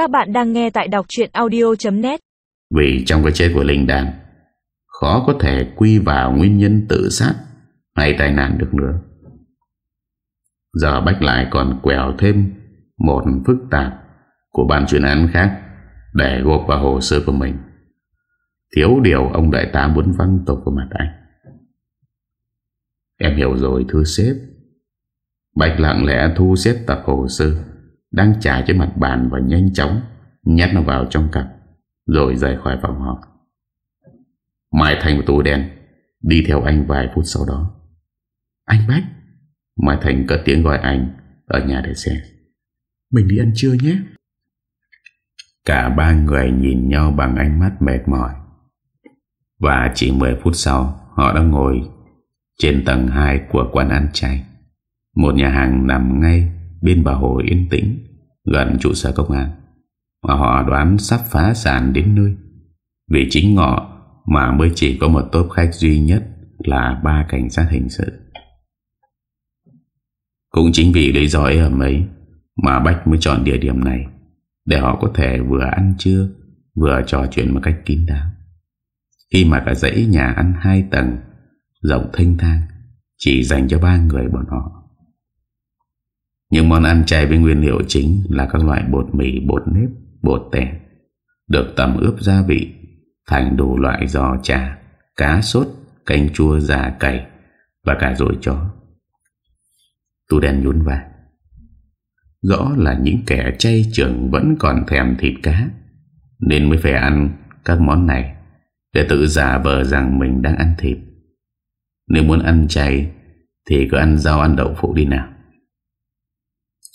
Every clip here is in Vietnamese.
Các bạn đang nghe tại đọc chuyện audio.net Vì trong cái chết của Linh Đan, Khó có thể quy vào nguyên nhân tự sát, Hay tai nạn được nữa. Giờ Bách lại còn quẹo thêm Một phức tạp Của ban chuyên án khác Để gộp vào hồ sơ của mình. Thiếu điều ông đại tá muốn văng tục vào mặt anh. Em hiểu rồi, thưa sếp. Bạch lặng lẽ thu xếp tập hồ sơ. Đang trải trên mặt bàn Và nhanh chóng Nhét nó vào trong cặp Rồi rời khỏi phòng họp. Mai Thành của tù đen Đi theo anh vài phút sau đó. Anh Bách Mai Thành cất tiếng gọi anh Ở nhà để xe Mình đi ăn trưa nhé. Cả ba người nhìn nhau bằng ánh mắt mệt mỏi. Và chỉ 10 phút sau Họ đã ngồi Trên tầng 2 của quán ăn chay. Một nhà hàng nằm ngay Bên bờ hồ yên tĩnh Gần trụ sở công an, Mà họ đoán sắp phá sản đến nơi. Vì chính ngọ Mà mới chỉ có một tốp khách duy nhất Là ba cảnh sát hình sự. Cũng chính vì lý do ấy ở mấy Mà Bách mới chọn địa điểm này, Để họ có thể vừa ăn trưa, Vừa trò chuyện một cách kín đáo. Khi mà cả dãy nhà ăn hai tầng, Rộng thanh thang, Chỉ dành cho ba người bọn họ. Những món ăn chay với nguyên liệu chính Là các loại bột mì, bột nếp, bột tẻ. Được tầm ướp gia vị Thành đủ loại giò trà Cá sốt, canh chua già cày Và cả rồi chó. Tu đen nhún vai. Rõ là những kẻ chay trưởng Vẫn còn thèm thịt cá Nên mới phải ăn các món này Để tự giả vờ rằng mình đang ăn thịt. Nếu muốn ăn chay Thì cứ ăn rau ăn đậu phụ đi nào.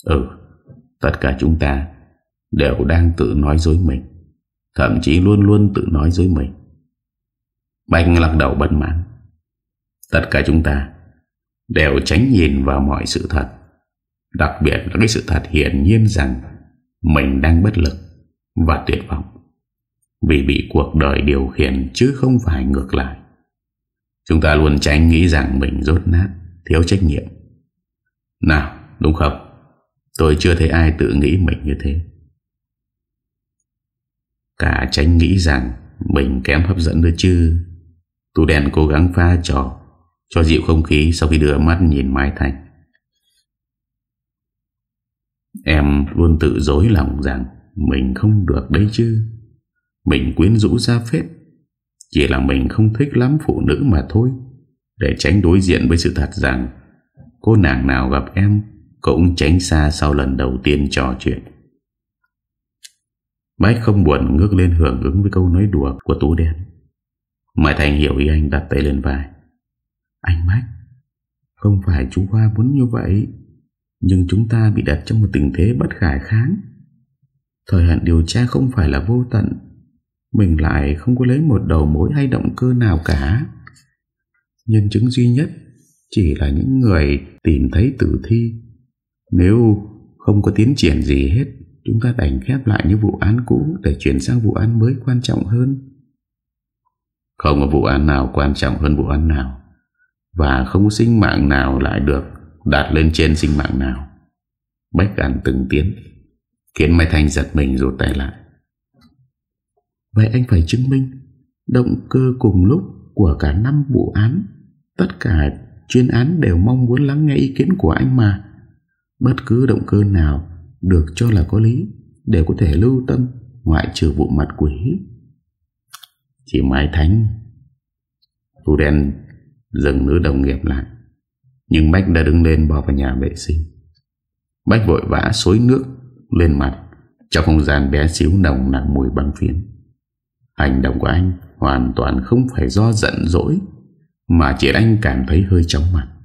Ừ Tất cả chúng ta Đều đang tự nói dối mình Thậm chí luôn luôn tự nói dối mình. Bạch lắc đầu bất mãn. Tất cả chúng ta Đều tránh nhìn vào mọi sự thật. Đặc biệt là cái sự thật hiển nhiên rằng Mình đang bất lực Và tuyệt vọng Vì bị cuộc đời điều khiển Chứ không phải ngược lại. Chúng ta luôn tránh nghĩ rằng Mình rốt nát, thiếu trách nhiệm. Nào, đúng không? Tôi chưa thấy ai tự nghĩ mình như thế. Cả tránh nghĩ rằng Mình kém hấp dẫn nữa chứ. Tù đèn cố gắng pha trò, Cho dịu không khí Sau khi đưa mắt nhìn Mai Thành Em luôn tự dối lòng rằng Mình không được đấy chứ. Mình quyến rũ ra phết. Chỉ là mình không thích lắm phụ nữ mà thôi. Để tránh đối diện với sự thật rằng Cô nàng nào gặp em cũng tránh xa sau lần đầu tiên trò chuyện. Bách không buồn ngước lên hưởng ứng với câu nói đùa của Tú Đen. Mai Thành hiểu ý anh đặt tay lên vai. Anh Bách Không phải chú Hoa muốn như vậy, Nhưng chúng ta bị đặt trong một tình thế bất khả kháng. Thời hạn điều tra không phải là vô tận, Mình lại không có lấy một đầu mối hay động cơ nào cả. Nhân chứng duy nhất Chỉ là những người tìm thấy tử thi. Nếu không có tiến triển gì hết, Chúng ta đành khép lại những vụ án cũ Để chuyển sang vụ án mới quan trọng hơn. Không có vụ án nào quan trọng hơn vụ án nào, Và không có sinh mạng nào lại được đạt lên trên sinh mạng nào. Bách gắn từng tiến, Khiến Mai Thanh giật mình rồi tay lại. Vậy anh phải chứng minh, Động cơ cùng lúc Của cả năm vụ án, Tất cả chuyên án đều mong muốn lắng nghe ý kiến của anh mà. Bất cứ động cơ nào Được cho là có lý Đều có thể lưu tâm, Ngoại trừ vụ mặt quỷ. Chỉ Mai thánh Tu đen dừng nữ đồng nghiệp lại, Nhưng Bách đã đứng lên bỏ vào nhà vệ sinh. Bách vội vã xối nước lên mặt, Trong không gian bé xíu nồng nặng mùi băng phiến. Hành động của anh hoàn toàn không phải do giận dỗi, Mà chỉ anh cảm thấy hơi chóng mặt.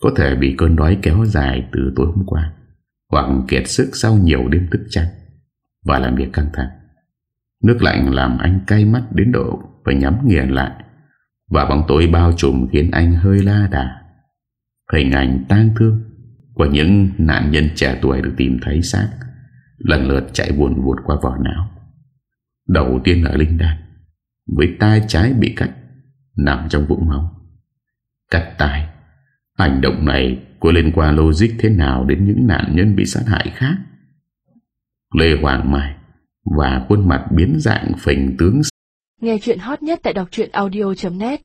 Có thể bị cơn đói kéo dài từ tối hôm qua Hoặc kiệt sức sau nhiều đêm thức trắng. Và làm việc căng thẳng, Nước lạnh làm anh cay mắt đến độ Phải nhắm nghiền lại. Và bóng tối bao trùm khiến anh hơi la đà. Hình ảnh tang thương Của những nạn nhân trẻ tuổi được tìm thấy xác, Lần lượt chạy buồn vụt qua vỏ não. Đầu tiên ở Linh Đan, Với tai trái bị cắt, Nằm trong vũng máu. Cắt tai Hành động này có liên quan logic thế nào Đến những nạn nhân bị sát hại khác? Lê Hoàng Mai Và khuôn mặt biến dạng phình tướng. Nghe chuyện hot nhất tại đọc audio.net